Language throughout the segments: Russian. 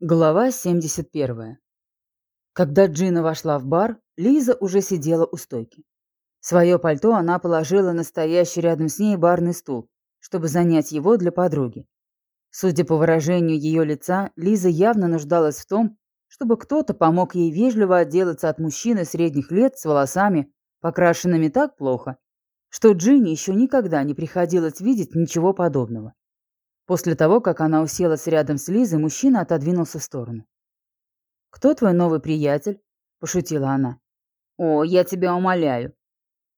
Глава 71. Когда Джина вошла в бар, Лиза уже сидела у стойки. Свое пальто она положила на стоящий рядом с ней барный стул, чтобы занять его для подруги. Судя по выражению ее лица, Лиза явно нуждалась в том, чтобы кто-то помог ей вежливо отделаться от мужчины средних лет с волосами, покрашенными так плохо, что Джине еще никогда не приходилось видеть ничего подобного. После того, как она уселась рядом с Лизой, мужчина отодвинулся в сторону. «Кто твой новый приятель?» – пошутила она. «О, я тебя умоляю.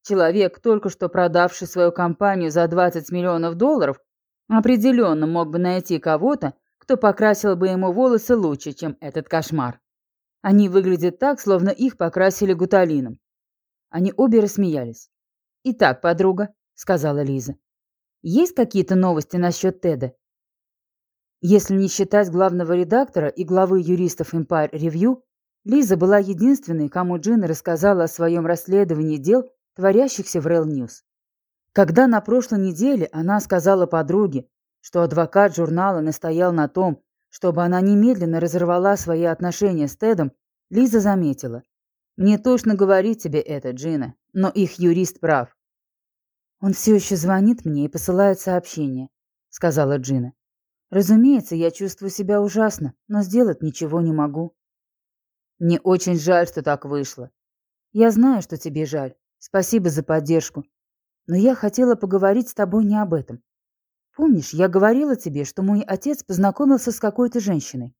Человек, только что продавший свою компанию за 20 миллионов долларов, определенно мог бы найти кого-то, кто покрасил бы ему волосы лучше, чем этот кошмар. Они выглядят так, словно их покрасили гуталином». Они обе рассмеялись. «Итак, подруга», — сказала Лиза, — «есть какие-то новости насчет Теда?» Если не считать главного редактора и главы юристов Empire Review, Лиза была единственной, кому Джина рассказала о своем расследовании дел, творящихся в Rail News. Когда на прошлой неделе она сказала подруге, что адвокат журнала настоял на том, чтобы она немедленно разорвала свои отношения с Тедом, Лиза заметила. «Мне точно говорить тебе это, Джина, но их юрист прав». «Он все еще звонит мне и посылает сообщение», — сказала Джина. Разумеется, я чувствую себя ужасно, но сделать ничего не могу. Мне очень жаль, что так вышло. Я знаю, что тебе жаль. Спасибо за поддержку. Но я хотела поговорить с тобой не об этом. Помнишь, я говорила тебе, что мой отец познакомился с какой-то женщиной?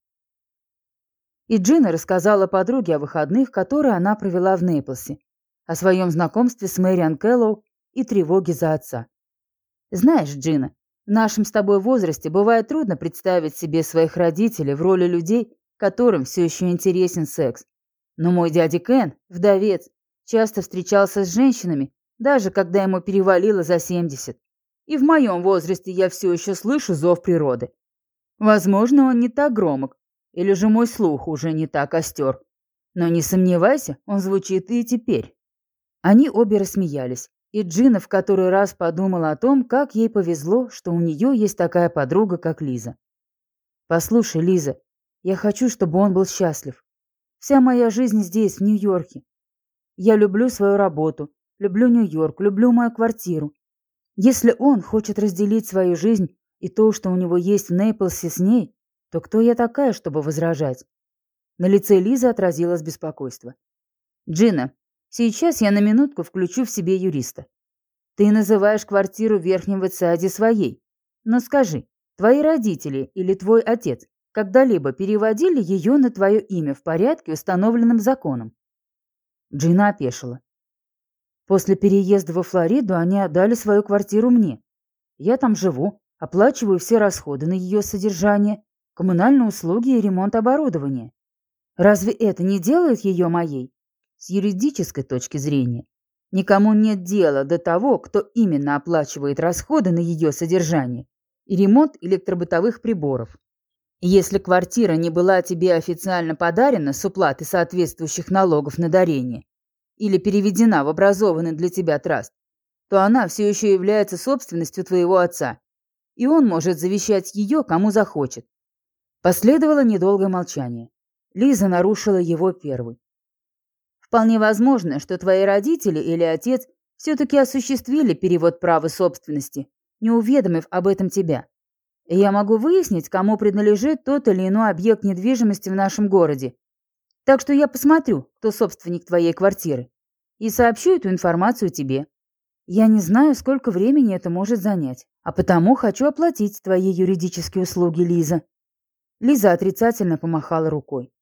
И Джина рассказала подруге о выходных, которые она провела в Нейплсе, о своем знакомстве с Мэриан Кэллоу и тревоге за отца. Знаешь, Джина, в нашем с тобой возрасте бывает трудно представить себе своих родителей в роли людей, которым все еще интересен секс. Но мой дядя Кен, вдовец, часто встречался с женщинами, даже когда ему перевалило за 70. И в моем возрасте я все еще слышу зов природы. Возможно, он не так громок, или же мой слух уже не так остер. Но не сомневайся, он звучит и теперь. Они обе рассмеялись. И Джина в который раз подумала о том, как ей повезло, что у нее есть такая подруга, как Лиза. «Послушай, Лиза, я хочу, чтобы он был счастлив. Вся моя жизнь здесь, в Нью-Йорке. Я люблю свою работу, люблю Нью-Йорк, люблю мою квартиру. Если он хочет разделить свою жизнь и то, что у него есть в Нейплсе с ней, то кто я такая, чтобы возражать?» На лице Лизы отразилось беспокойство. «Джина, Сейчас я на минутку включу в себе юриста. Ты называешь квартиру в Верхнем Ватсаде своей. Но скажи, твои родители или твой отец когда-либо переводили ее на твое имя в порядке, установленном законом?» Джина опешила. После переезда во Флориду они отдали свою квартиру мне. Я там живу, оплачиваю все расходы на ее содержание, коммунальные услуги и ремонт оборудования. Разве это не делает ее моей? С юридической точки зрения, никому нет дела до того, кто именно оплачивает расходы на ее содержание и ремонт электробытовых приборов. Если квартира не была тебе официально подарена с уплатой соответствующих налогов на дарение или переведена в образованный для тебя траст, то она все еще является собственностью твоего отца, и он может завещать ее, кому захочет. Последовало недолгое молчание. Лиза нарушила его первой. Вполне возможно, что твои родители или отец все-таки осуществили перевод права собственности, не уведомив об этом тебя. Я могу выяснить, кому принадлежит тот или иной объект недвижимости в нашем городе. Так что я посмотрю, кто собственник твоей квартиры, и сообщу эту информацию тебе. Я не знаю, сколько времени это может занять, а потому хочу оплатить твои юридические услуги, Лиза. Лиза отрицательно помахала рукой.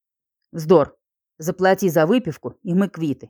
Вздор. Заплати за выпивку, и мы квиты.